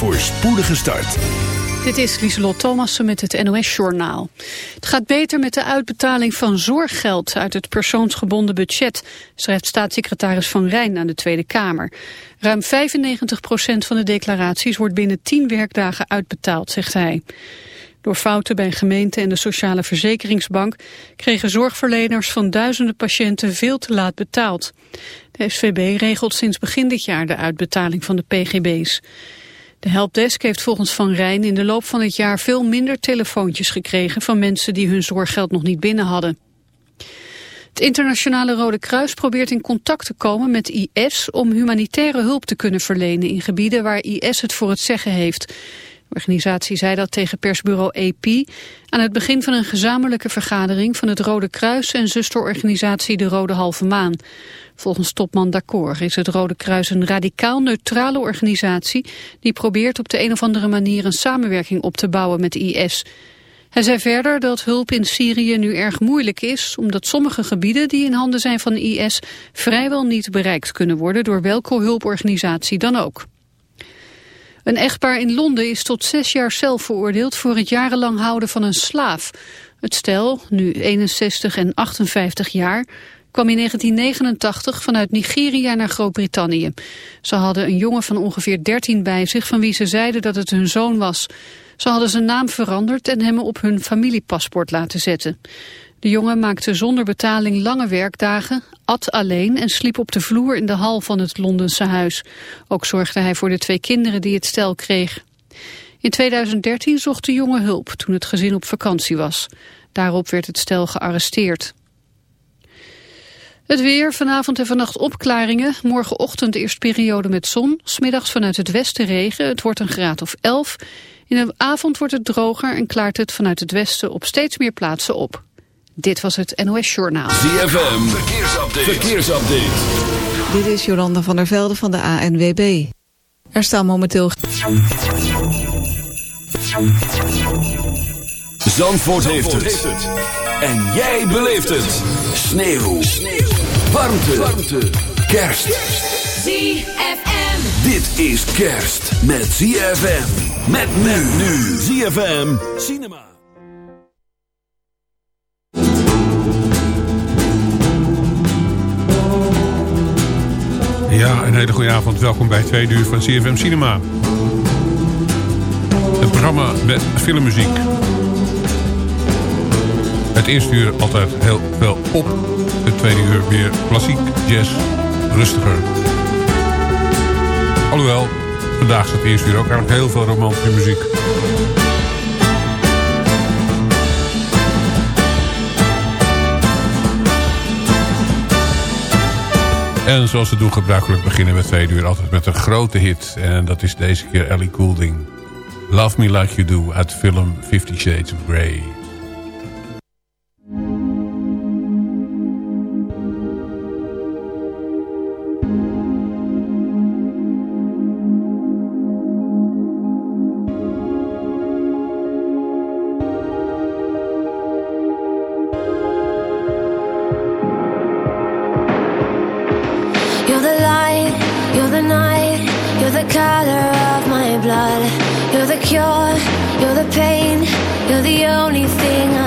voor spoedige start. Dit is Lieselot Thomassen met het NOS-journaal. Het gaat beter met de uitbetaling van zorggeld uit het persoonsgebonden budget, schrijft staatssecretaris Van Rijn aan de Tweede Kamer. Ruim 95% van de declaraties wordt binnen 10 werkdagen uitbetaald, zegt hij. Door fouten bij gemeenten en de Sociale Verzekeringsbank kregen zorgverleners van duizenden patiënten veel te laat betaald. De SVB regelt sinds begin dit jaar de uitbetaling van de PGB's. De helpdesk heeft volgens Van Rijn in de loop van het jaar veel minder telefoontjes gekregen van mensen die hun zorggeld nog niet binnen hadden. Het internationale Rode Kruis probeert in contact te komen met IS om humanitaire hulp te kunnen verlenen in gebieden waar IS het voor het zeggen heeft. De organisatie zei dat tegen persbureau AP aan het begin van een gezamenlijke vergadering van het Rode Kruis en zusterorganisatie de Rode Halve Maan. Volgens topman D'accord is het Rode Kruis een radicaal neutrale organisatie die probeert op de een of andere manier een samenwerking op te bouwen met IS. Hij zei verder dat hulp in Syrië nu erg moeilijk is, omdat sommige gebieden die in handen zijn van IS vrijwel niet bereikt kunnen worden door welke hulporganisatie dan ook. Een echtpaar in Londen is tot zes jaar cel veroordeeld voor het jarenlang houden van een slaaf. Het stel, nu 61 en 58 jaar, kwam in 1989 vanuit Nigeria naar Groot-Brittannië. Ze hadden een jongen van ongeveer 13 bij zich van wie ze zeiden dat het hun zoon was. Ze hadden zijn naam veranderd en hem op hun familiepaspoort laten zetten. De jongen maakte zonder betaling lange werkdagen, at alleen en sliep op de vloer in de hal van het Londense huis. Ook zorgde hij voor de twee kinderen die het stel kreeg. In 2013 zocht de jongen hulp toen het gezin op vakantie was. Daarop werd het stel gearresteerd. Het weer, vanavond en vannacht opklaringen. Morgenochtend eerst periode met zon. Smiddags vanuit het westen regen. Het wordt een graad of 11. In de avond wordt het droger en klaart het vanuit het westen op steeds meer plaatsen op. Dit was het NOS Journaal. ZFM, verkeersupdate. verkeersupdate. Dit is Jolanda van der Velde van de ANWB. Er staan momenteel... Zandvoort, heeft, het. En jij beleeft het. Sneeuw. Sneeuw. Warmte. Warmte. Kerst. ZFM. Dit is kerst met ZFM. Met men nu. ZFM Cinema. Ja, een hele goede avond. Welkom bij twee uur van CFM Cinema. Het programma met filmmuziek. Het eerste uur altijd heel veel op. Het tweede uur weer klassiek, jazz, rustiger. Alhoewel, vandaag staat het eerste uur ook eigenlijk heel veel romantische muziek. En zoals we doen gebruikelijk beginnen we twee uur altijd met een grote hit. En dat is deze keer Ellie Goulding. Love Me Like You Do uit de film Fifty Shades of Grey. blood. You're the cure, you're the pain, you're the only thing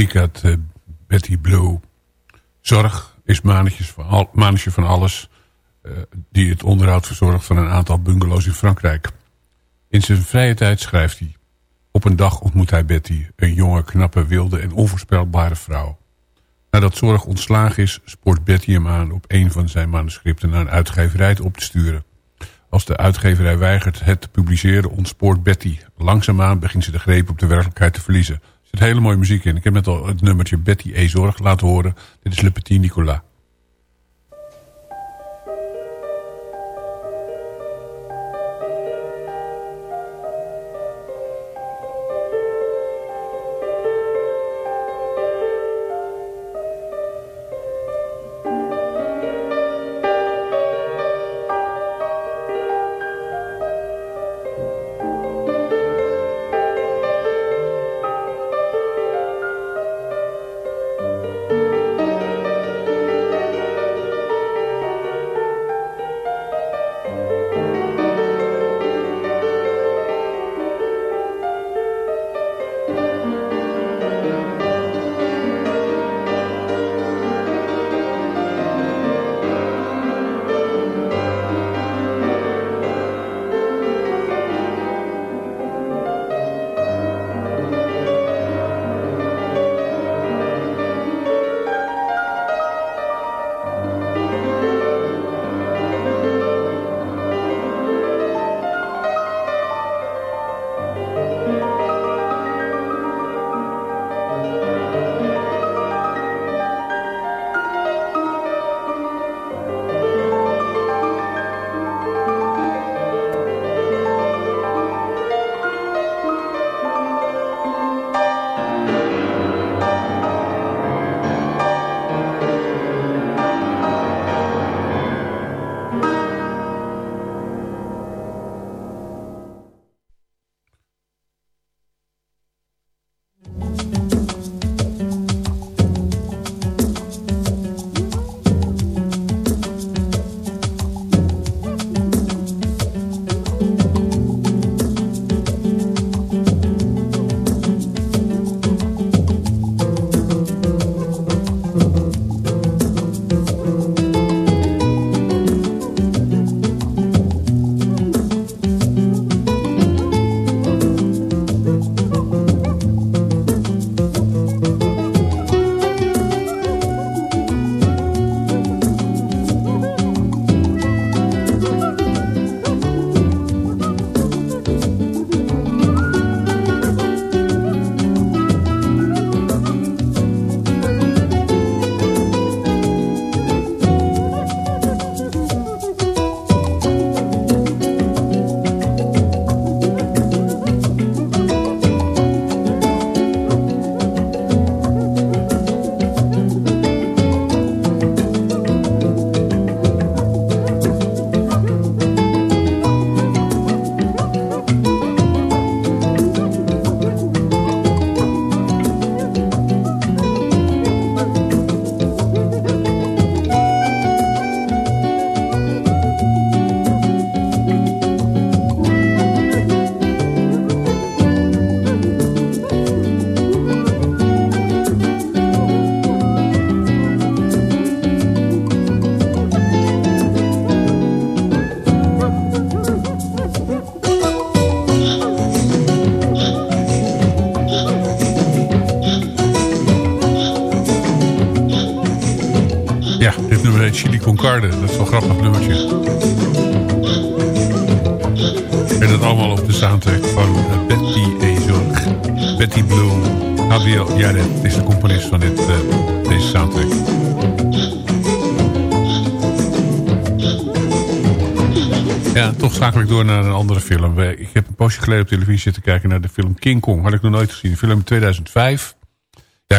muziek uh, Betty Blue. Zorg is manetje van, van alles. Uh, die het onderhoud verzorgt van een aantal bungalows in Frankrijk. In zijn vrije tijd schrijft hij. Op een dag ontmoet hij Betty, een jonge, knappe, wilde en onvoorspelbare vrouw. Nadat Zorg ontslagen is, spoort Betty hem aan op een van zijn manuscripten naar een uitgeverij op te sturen. Als de uitgeverij weigert het te publiceren, ontspoort Betty. Langzaamaan begint ze de greep op de werkelijkheid te verliezen. Zit hele mooie muziek in. Ik heb net al het nummertje Betty E. Zorg laten horen. Dit is Le Petit Nicolas. Concarde. Dat is wel een grappig nummertje. En dat allemaal op de soundtrack van uh, Betty Ezorg. Betty Blue. Javier Jared is de componist van dit, uh, deze soundtrack. Ja, toch schakel ik door naar een andere film. Ik heb een poosje geleden op televisie zitten kijken naar de film King Kong. Had ik nog nooit gezien. De film 2005.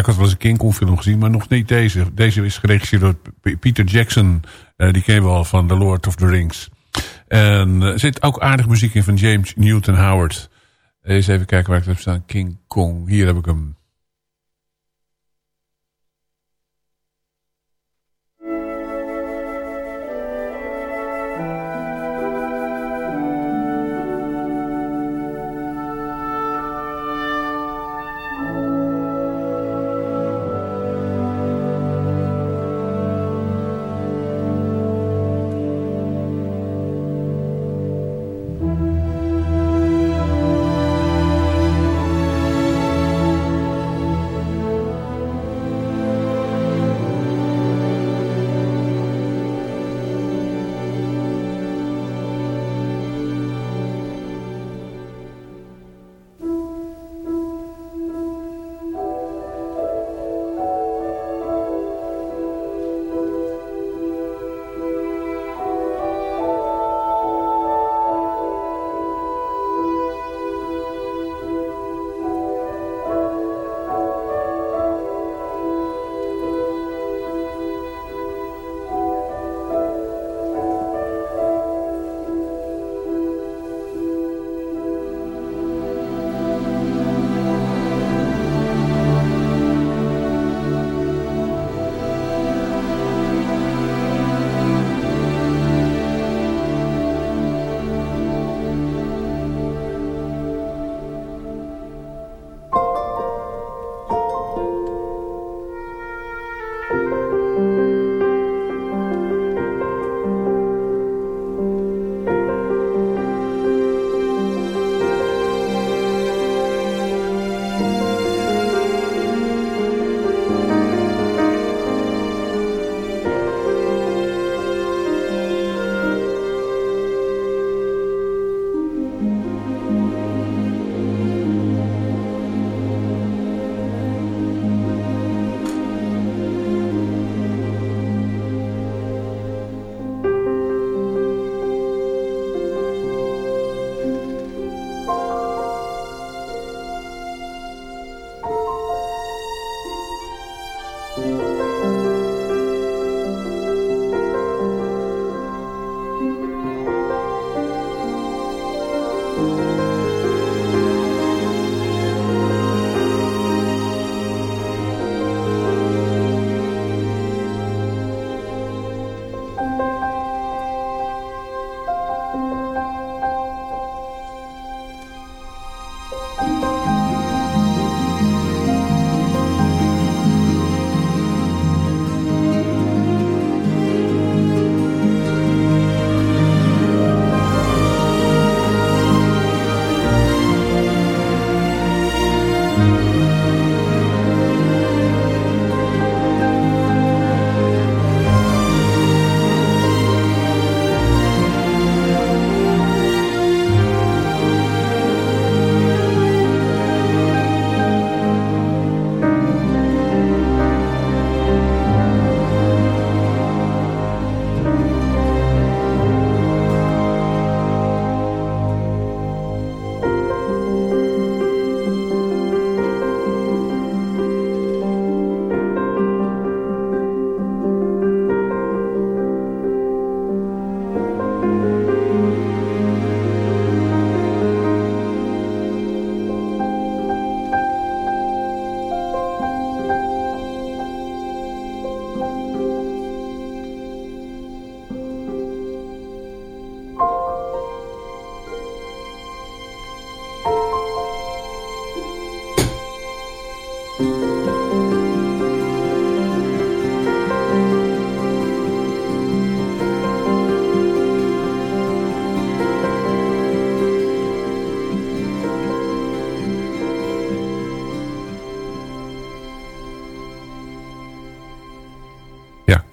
Ik had wel eens een King Kong film gezien, maar nog niet deze. Deze is geregisseerd door Peter Jackson. Uh, die kennen we al van The Lord of the Rings. En er zit ook aardig muziek in van James Newton Howard. Eens even kijken waar ik heb staan. King Kong. Hier heb ik hem. Música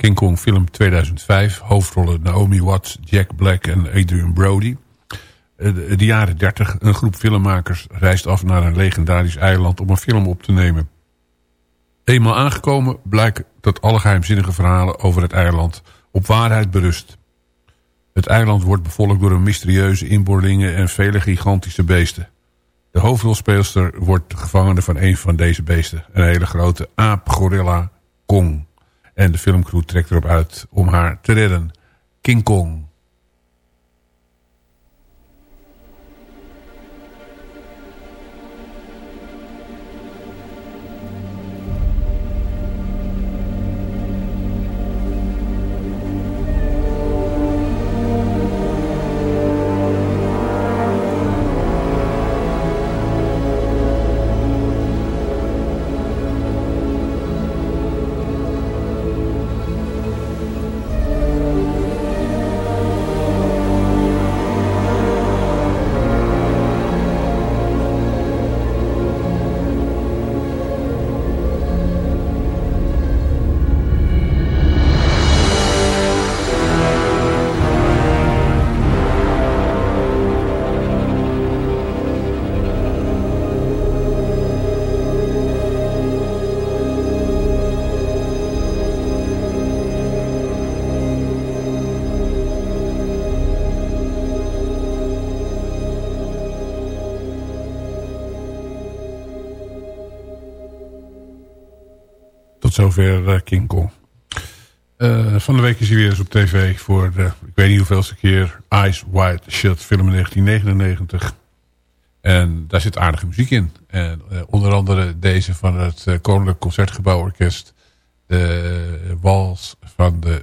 King Kong film 2005. Hoofdrollen Naomi Watts, Jack Black en Adrian Brody. De jaren 30. Een groep filmmakers reist af naar een legendarisch eiland om een film op te nemen. Eenmaal aangekomen blijkt dat alle geheimzinnige verhalen over het eiland op waarheid berust. Het eiland wordt bevolkt door een mysterieuze inboorlingen en vele gigantische beesten. De hoofdrolspeelster wordt de gevangene van een van deze beesten. Een hele grote aap-gorilla Kong. En de filmcrew trekt erop uit om haar te redden. King Kong. Zover uh, King Kong. Uh, van de week is hij weer eens op tv voor de, ik weet niet hoeveelste keer, Eyes Wide Shut, film in 1999. En daar zit aardige muziek in. En uh, onder andere deze van het Koninklijk Concertgebouworkest. De wals van de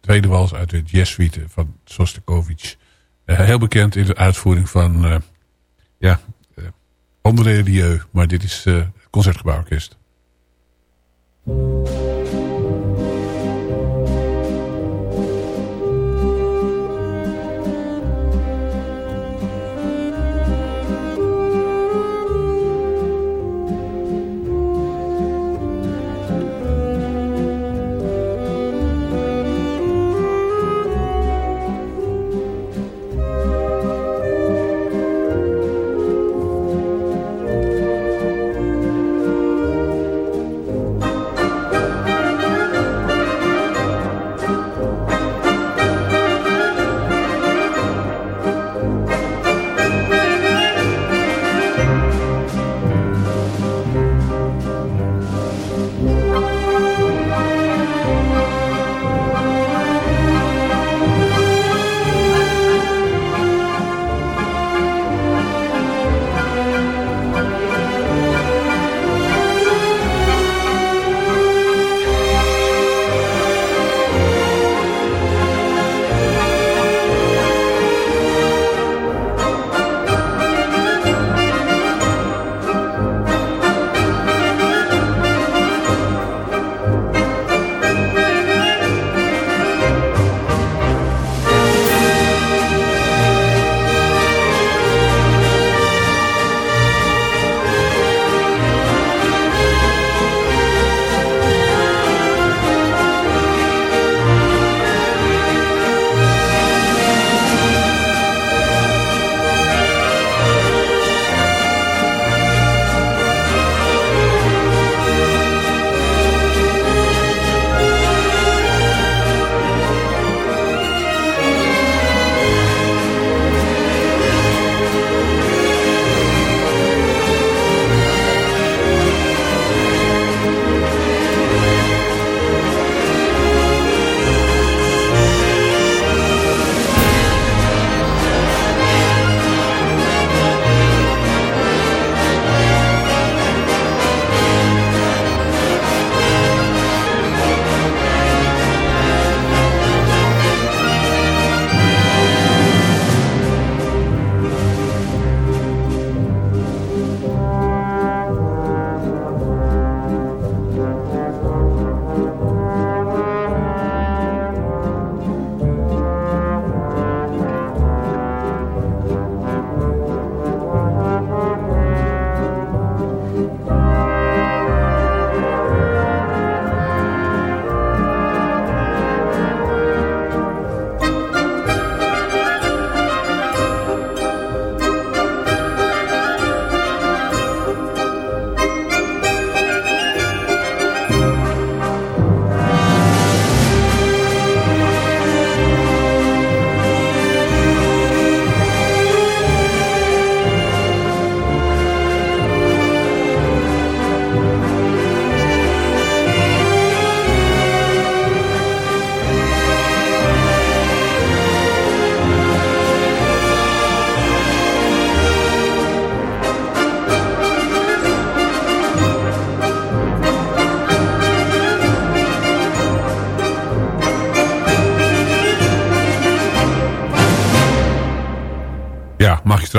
tweede wals uit de jazzsuite van Sostakovich. heel bekend in de uitvoering van, ja, André Rieu. Maar dit is het Concertgebouworkest. Música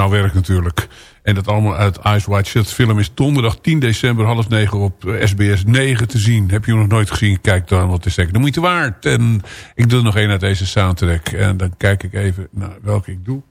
Ja, magistraal werk natuurlijk. En dat allemaal uit Eyes Wide Shut. Film is donderdag 10 december half negen op SBS 9 te zien. Heb je nog nooit gezien? Kijk dan, wat is zeker de moeite waard. En ik doe nog één uit deze soundtrack. En dan kijk ik even naar welke ik doe.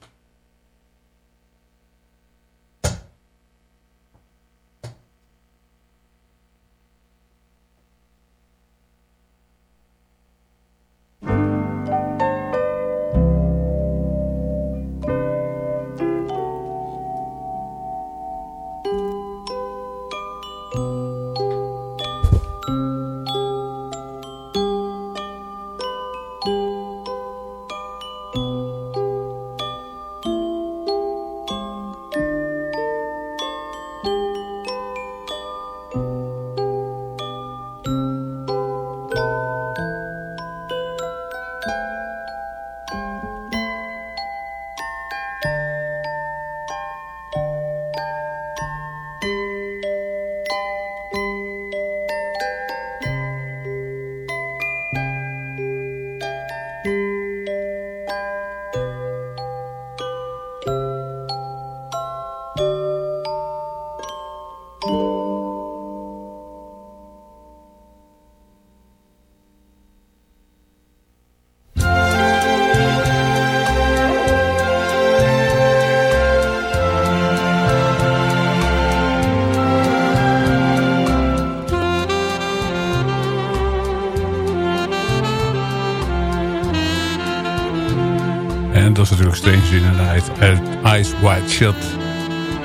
Strange in the Night. En Eyes Wide Shut.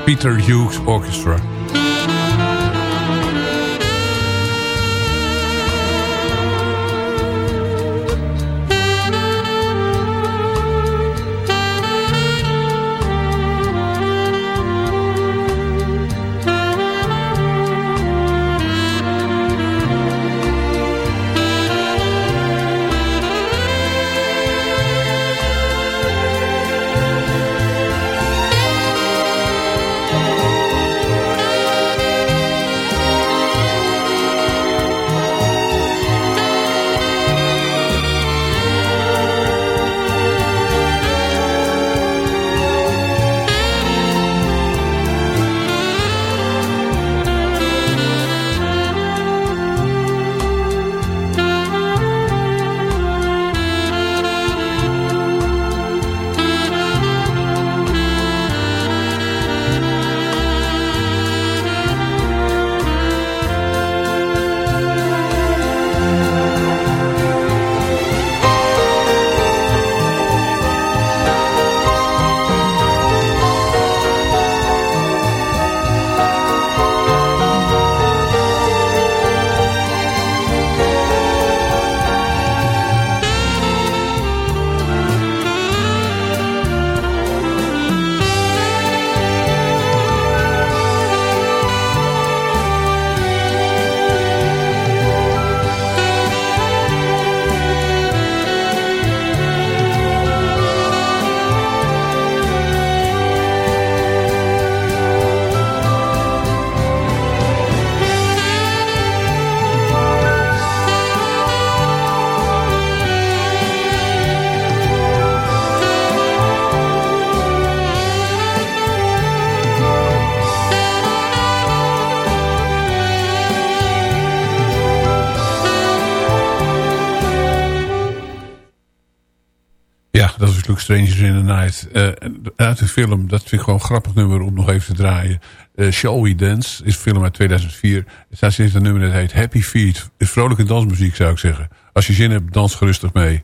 Peter Hughes Orchestra. Strangers in the Night. Uh, uit de film, dat vind ik gewoon een grappig nummer om nog even te draaien. Uh, Shall We Dance is een film uit 2004. Het staat een nummer dat heet Happy Feet. Is vrolijke dansmuziek zou ik zeggen. Als je zin hebt, dans gerustig mee.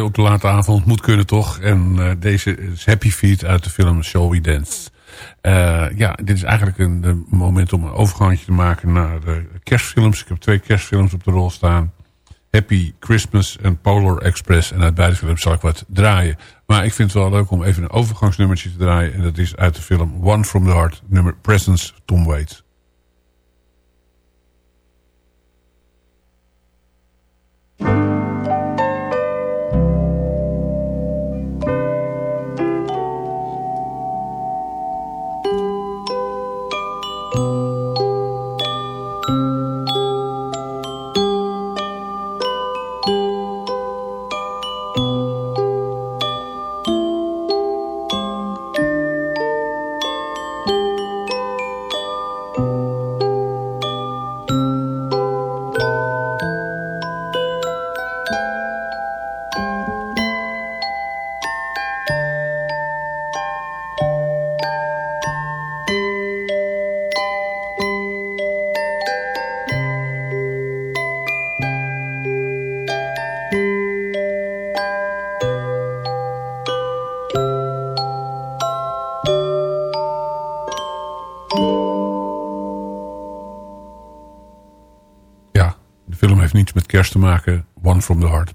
Op de late avond. Moet kunnen toch. En uh, deze is Happy Feet uit de film Shall We Dance. Uh, ja, dit is eigenlijk een, een, moment om een overgangetje te maken naar de kerstfilms. Ik heb twee kerstfilms op de rol staan. Happy Christmas en Polar Express. En uit beide films zal ik wat draaien. Maar ik vind het wel leuk om even een overgangsnummertje te draaien. En dat is uit de film One From The Heart. Nummer Presence Tom Waits.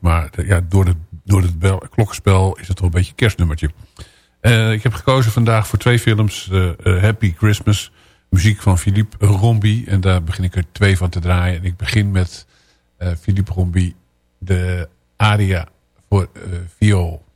Maar ja, door het, door het bel, klokkenspel is het wel een beetje een kerstnummertje. Uh, ik heb gekozen vandaag voor twee films. Uh, uh, Happy Christmas. Muziek van Philippe Rombi. En daar begin ik er twee van te draaien. En ik begin met Philippe Rombi. De aria voor viool.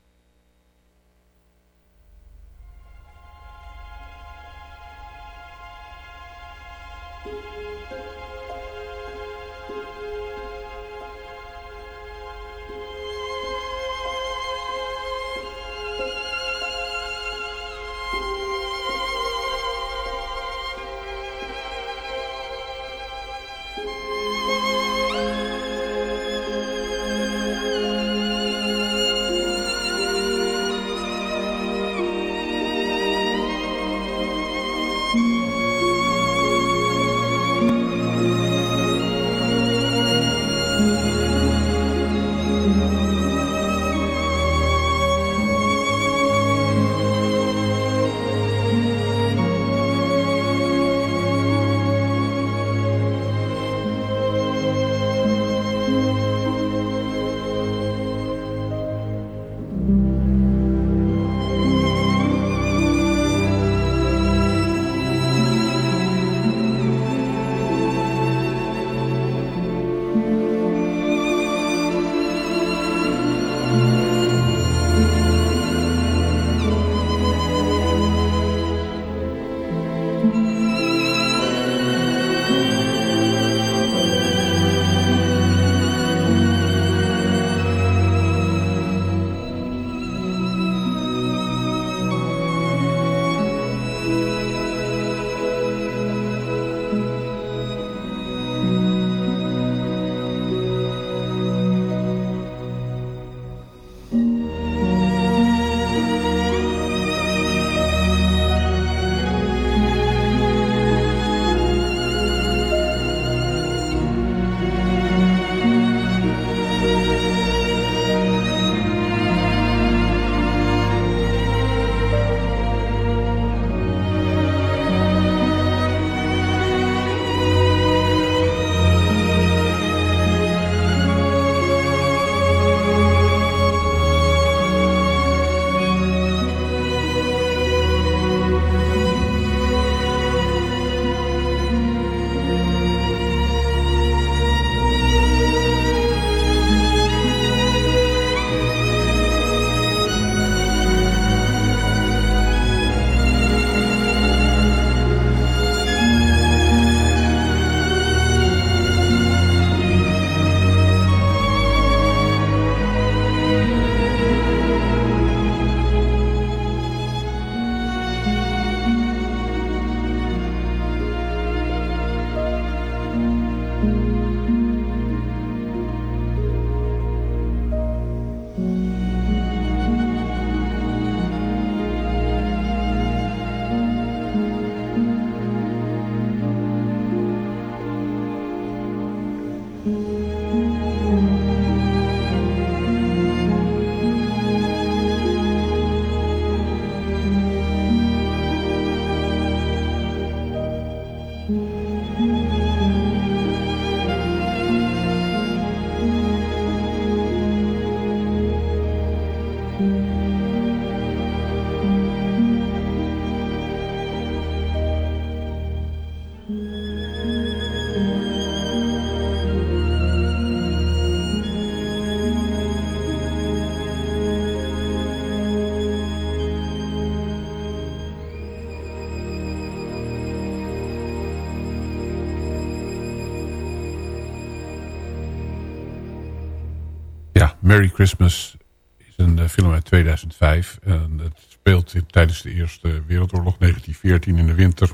Merry Christmas is een film uit 2005. En het speelt tijdens de Eerste Wereldoorlog 1914 in de winter.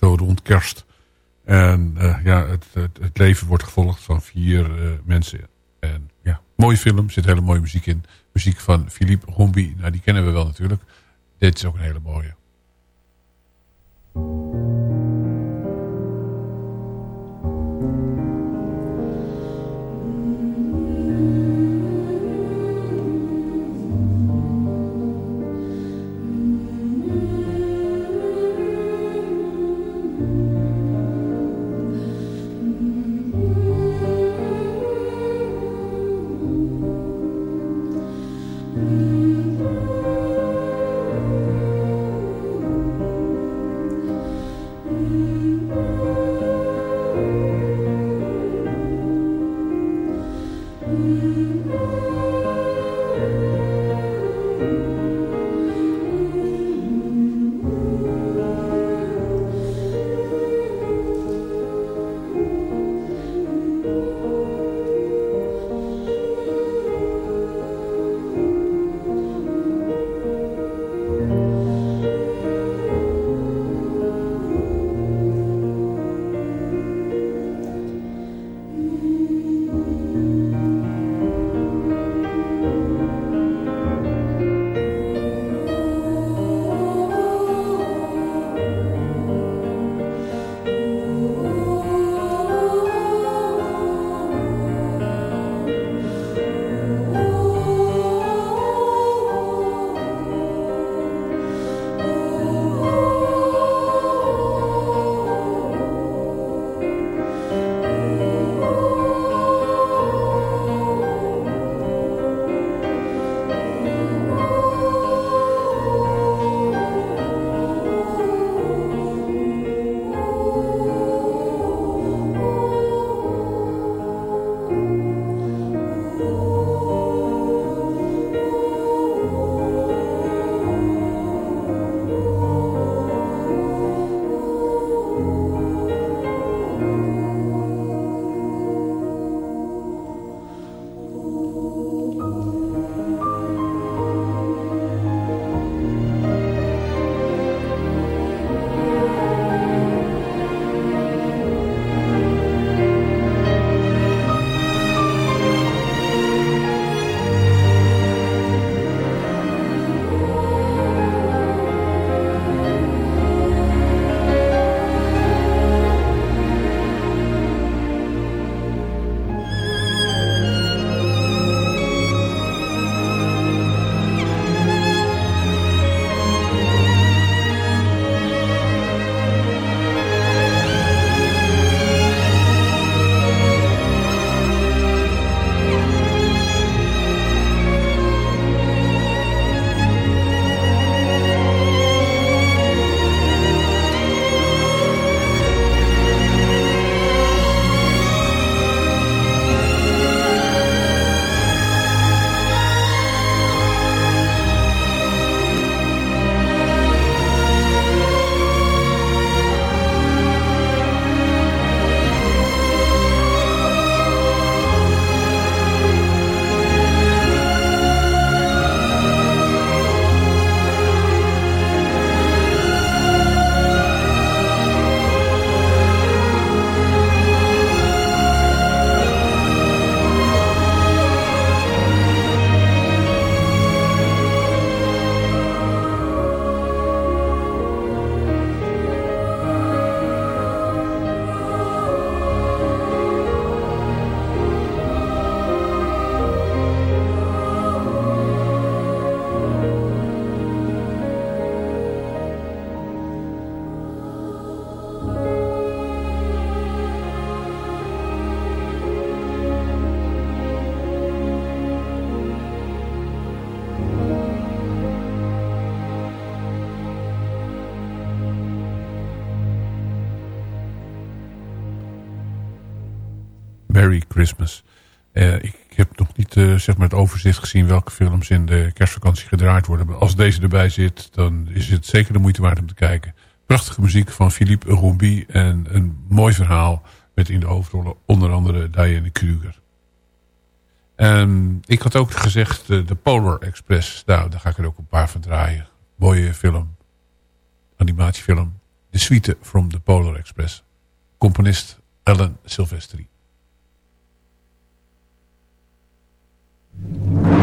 Zo rond kerst. En ja, het, het, leven wordt gevolgd van vier mensen. En ja, mooie film, zit hele mooie muziek in. Muziek van Philippe Rombi, nou die kennen we wel natuurlijk. Dit is ook een hele mooie. Uh, ik heb nog niet uh, zeg maar het overzicht gezien welke films in de kerstvakantie gedraaid worden. Maar als deze erbij zit, dan is het zeker de moeite waard om te kijken. Prachtige muziek van Philippe Rombi en een mooi verhaal met in de hoofdrollen onder andere Diane Kruger. Ik had ook gezegd de, de Polar Express. Nou, daar ga ik er ook een paar van draaien. Mooie film. Animatiefilm. De Suite from the Polar Express. Componist Alan Silvestri. Thank you.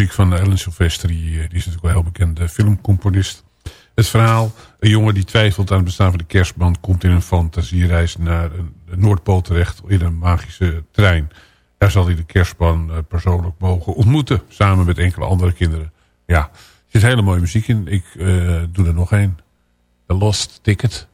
Muziek van Ellen Silvestri. Die is natuurlijk wel heel bekende filmcomponist. Het verhaal, een jongen die twijfelt aan het bestaan van de kerstman... komt in een fantasiereis naar de Noordpool terecht in een magische trein. Daar zal hij de kerstman persoonlijk mogen ontmoeten. Samen met enkele andere kinderen. Ja, er zit hele mooie muziek in. Ik doe er nog één. The Lost Ticket.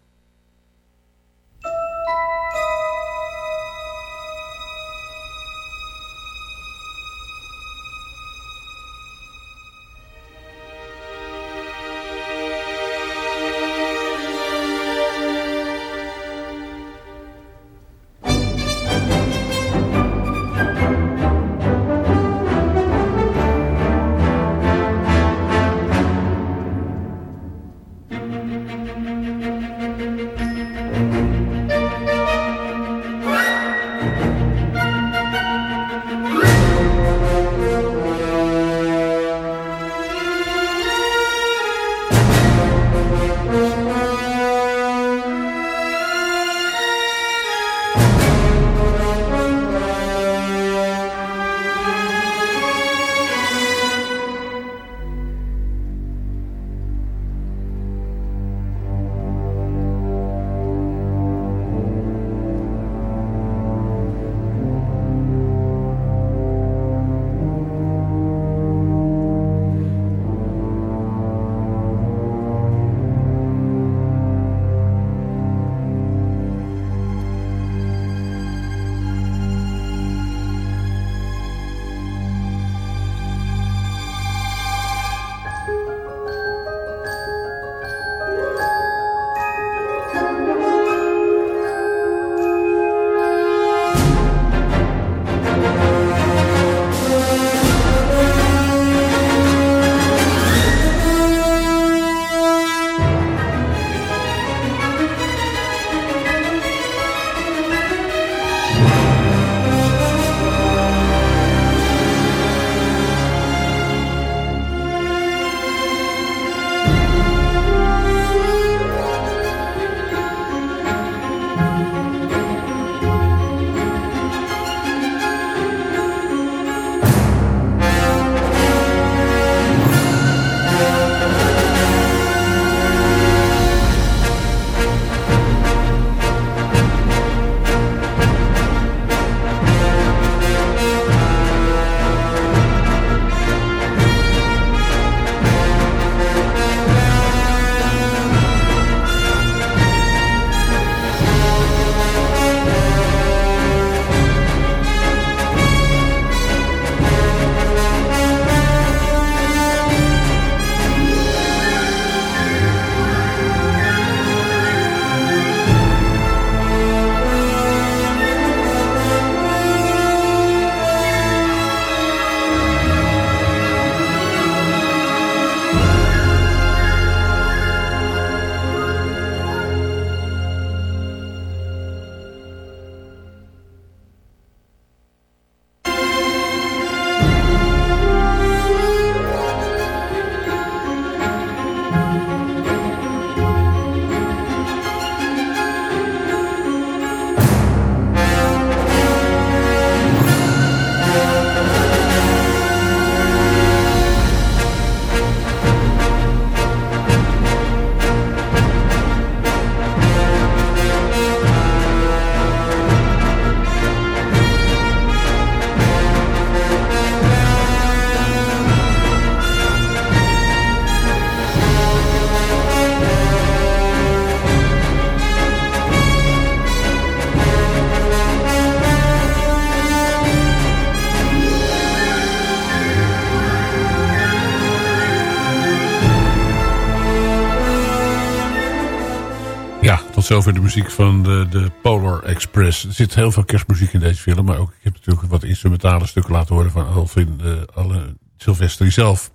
Zover de muziek van de, de, Polar Express. Er zit heel veel kerstmuziek in deze film. Maar ook, ik heb natuurlijk wat instrumentale stukken laten horen van Alvin uh, alle Sylvester zelf.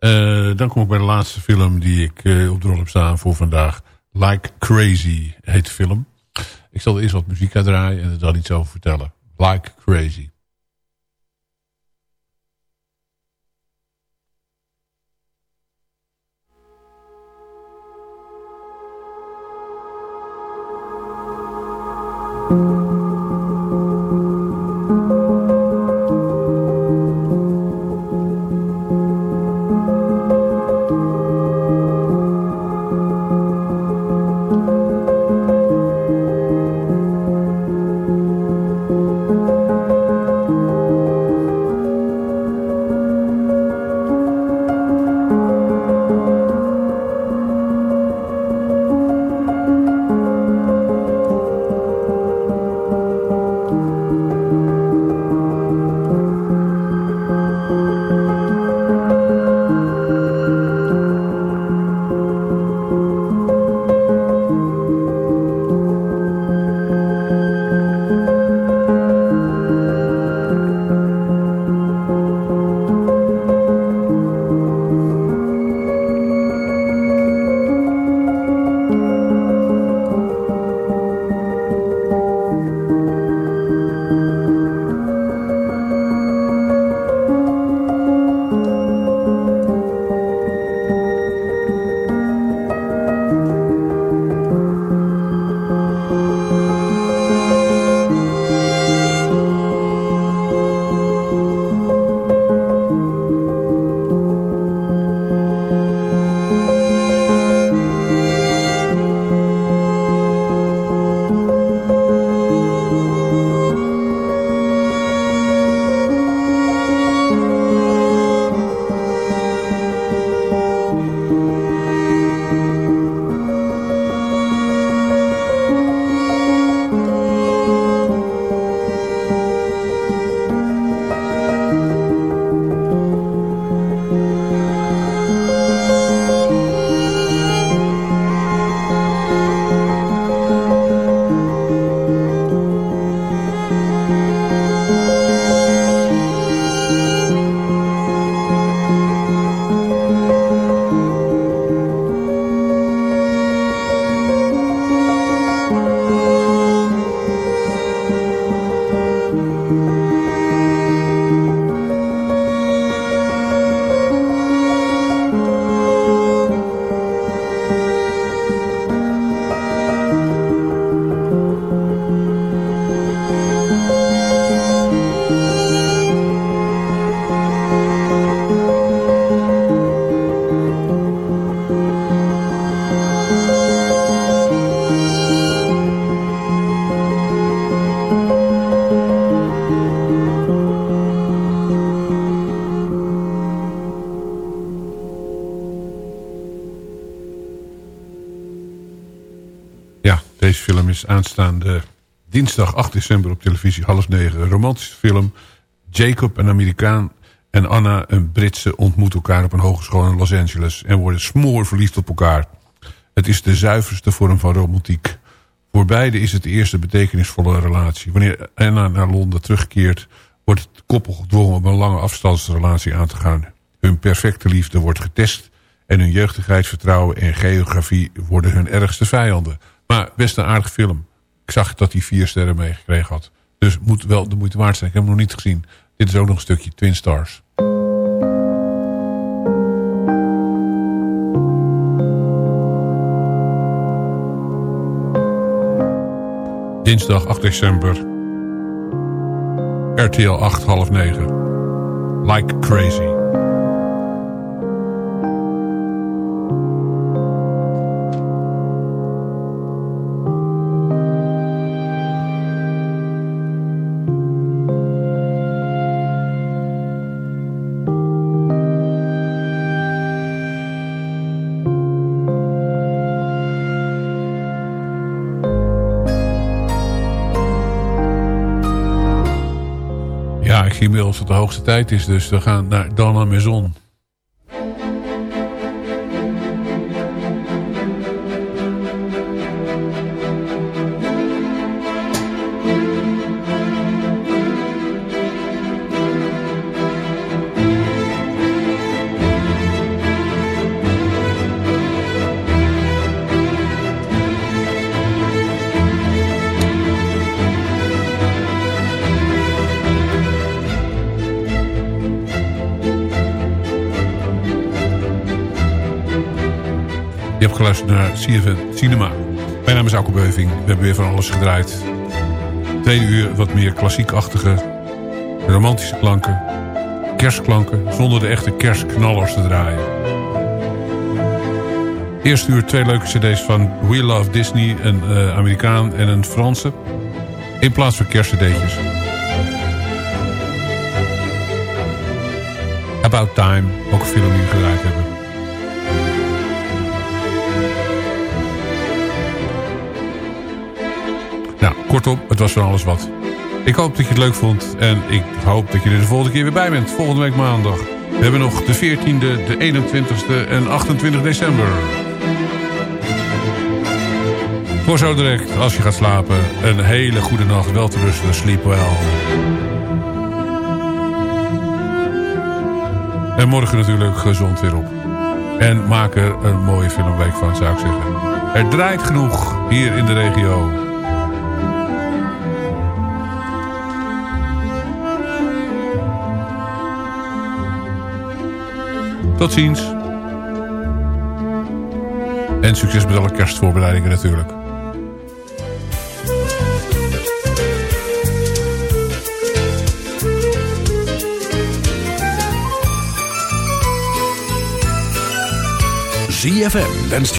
Uh, dan kom ik bij de laatste film die ik uh, op de rol heb staan voor vandaag. Like Crazy heet de film. Ik zal er eerst wat muziek uitdraaien en er dan iets over vertellen. Like Crazy. Aanstaande dinsdag 8 december op televisie half negen. Een romantische film. Jacob, een Amerikaan, en Anna, een Britse, ontmoeten elkaar op een hogeschool in Los Angeles... en worden smoor verliefd op elkaar. Het is de zuiverste vorm van romantiek. Voor beide is het de eerste betekenisvolle relatie. Wanneer Anna naar Londen terugkeert... wordt het koppel gedwongen om een lange afstandsrelatie aan te gaan. Hun perfecte liefde wordt getest... en hun jeugdigheid, vertrouwen en geografie worden hun ergste vijanden. Maar best een aardige film. Ik zag dat hij vier sterren meegekregen had. Dus moet wel de moeite waard zijn. Ik heb hem nog niet gezien. Dit is ook nog een stukje Twin Stars. Dinsdag 8 december. RTL 8 half 9. Like crazy. Dat de hoogste tijd is. Dus we gaan naar Donna Maison. Geluisterd naar CFN Cinema. Mijn naam is Alko Beuving. We hebben weer van alles gedraaid. Tweede uur wat meer klassiekachtige, romantische klanken. Kerstklanken, zonder de echte kerstknallers te draaien. Eerste uur twee leuke cd's van We Love Disney, een uh, Amerikaan en een Franse. In plaats van kerstcd'tjes. About Time, ook een film die we gedraaid hebben. Kortom, het was van alles wat. Ik hoop dat je het leuk vond. En ik hoop dat je er de volgende keer weer bij bent. Volgende week maandag. We hebben nog de 14e, de 21e en 28 december. Voor zo direct, als je gaat slapen, een hele goede nacht. Wel te rusten, sleep well. En morgen natuurlijk gezond weer op. En maak er een mooie filmweek van, zou ik zeggen. Er draait genoeg hier in de regio. Tot ziens. En succes met alle kerstvoorbereidingen natuurlijk. ZFM wenst